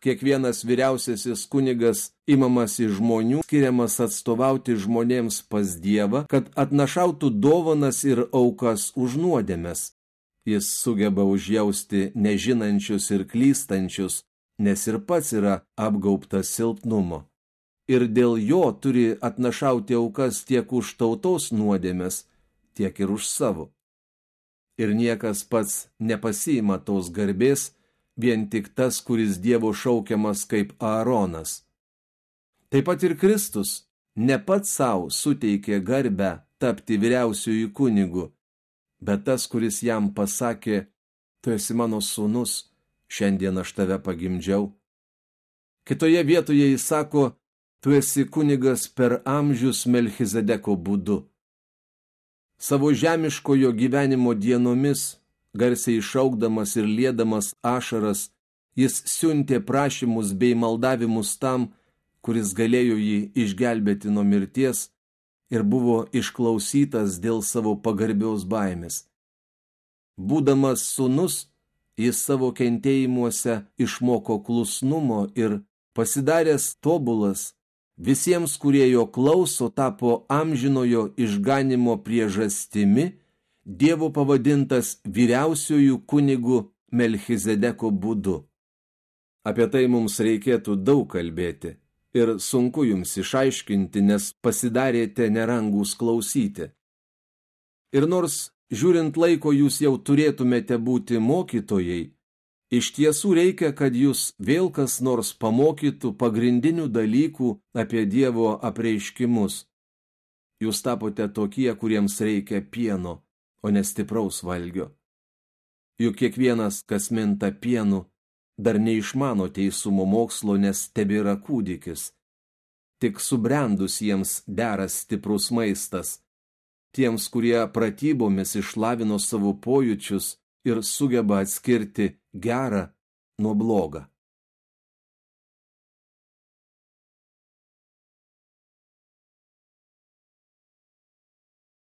kiekvienas vyriausiasis kunigas imamas iš žmonių, skiriamas atstovauti žmonėms pas Dievą, kad atnašautų dovanas ir aukas už nuodėmes. Jis sugeba užjausti nežinančius ir klystančius, nes ir pats yra apgaubtas silpnumo. Ir dėl jo turi atnašauti aukas tiek už tautos nuodėmes, tiek ir už savo. Ir niekas pats nepasiima tos garbės, vien tik tas, kuris Dievo šaukiamas kaip Aaronas. Taip pat ir Kristus ne pats savo suteikė garbę tapti vyriausiųjų kunigu, bet tas, kuris jam pasakė, tu esi mano sūnus, šiandien aš tave pagimdžiau. Kitoje vietoje jis sako, tu esi kunigas per amžius Melchizedeko būdu. Savo žemiškojo gyvenimo dienomis garsiai išaugdamas ir lėdamas ašaras, jis siuntė prašymus bei maldavimus tam, kuris galėjo jį išgelbėti nuo mirties ir buvo išklausytas dėl savo pagarbiaus baimės. Būdamas sunus, jis savo kentėjimuose išmoko klusnumo ir pasidaręs tobulas, visiems, kurie jo klauso, tapo amžinojo išganimo priežastimi – Dievo pavadintas vyriausiųjų kunigų Melchizedeko būdu. Apie tai mums reikėtų daug kalbėti ir sunku jums išaiškinti, nes pasidarėte nerangus klausyti. Ir nors žiūrint laiko jūs jau turėtumėte būti mokytojai, iš tiesų reikia, kad jūs vėl kas nors pamokytų pagrindinių dalykų apie Dievo apreiškimus. Jūs tapote tokie, kuriems reikia pieno o ne stipraus valgio. Juk kiekvienas, kas minta pienu, dar neišmano teisumo mokslo, nes tebėra kūdikis. Tik subrendus jiems deras stiprus maistas, tiems, kurie pratybomis išlavino savo pojūčius ir sugeba atskirti gerą nuo blogą.